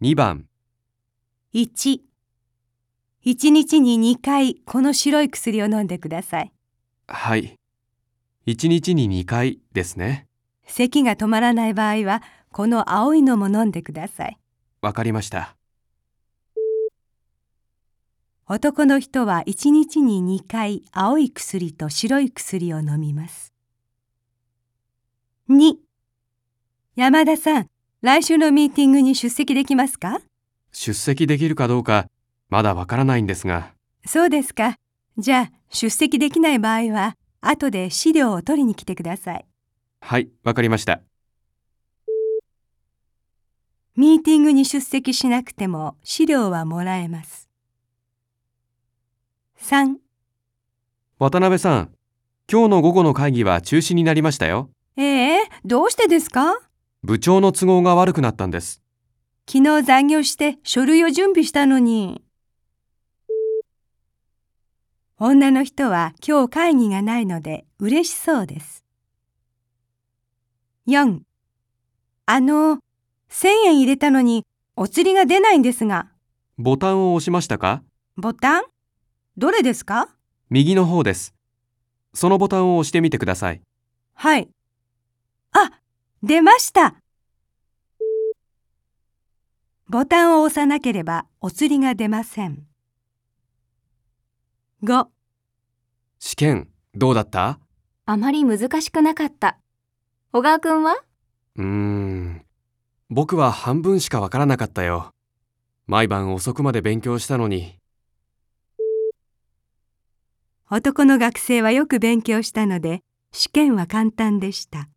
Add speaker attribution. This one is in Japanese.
Speaker 1: 2番、
Speaker 2: 1、1日に2回この白い薬を飲んでください。
Speaker 1: はい。1日に2回ですね。
Speaker 2: 咳が止まらない場合は、この青いのも飲んでください。
Speaker 1: わかりました。
Speaker 2: 男の人は1日に2回青い薬と白い薬を飲みます。2山田さん、来週のミーティングに出席できますか？
Speaker 1: 出席できるかどうか、まだわからないんですが、
Speaker 2: そうですか。じゃあ、出席できない場合は、後で資料を取りに来てください。
Speaker 1: はい、わかりました。
Speaker 2: ミーティングに出席しなくても資料はもらえます。3
Speaker 1: 渡辺さん、今日の午後の会議は中止になりましたよ。
Speaker 2: ええどうしてですか？
Speaker 1: 部長の都合が悪くなったんです。
Speaker 2: 昨日残業して書類を準備したのに。女の人は今日会議がないので嬉しそうです。4あの、1000円入れたのにお釣りが出ないんですが、
Speaker 1: ボタンを押しましたか？
Speaker 2: ボタン？どれですか？
Speaker 1: 右の方です。そのボタンを押してみてください。
Speaker 2: はい。あ、出ましたボタンを押さなければお釣りが出ません。5
Speaker 1: 試験、どうだった？
Speaker 3: あまり難しくなかった。小川くんは？
Speaker 1: うーん。僕は半分しかわからなかったよ。毎晩遅くまで勉強したのに。
Speaker 2: 男の学生はよく勉強したので試験は簡単でした。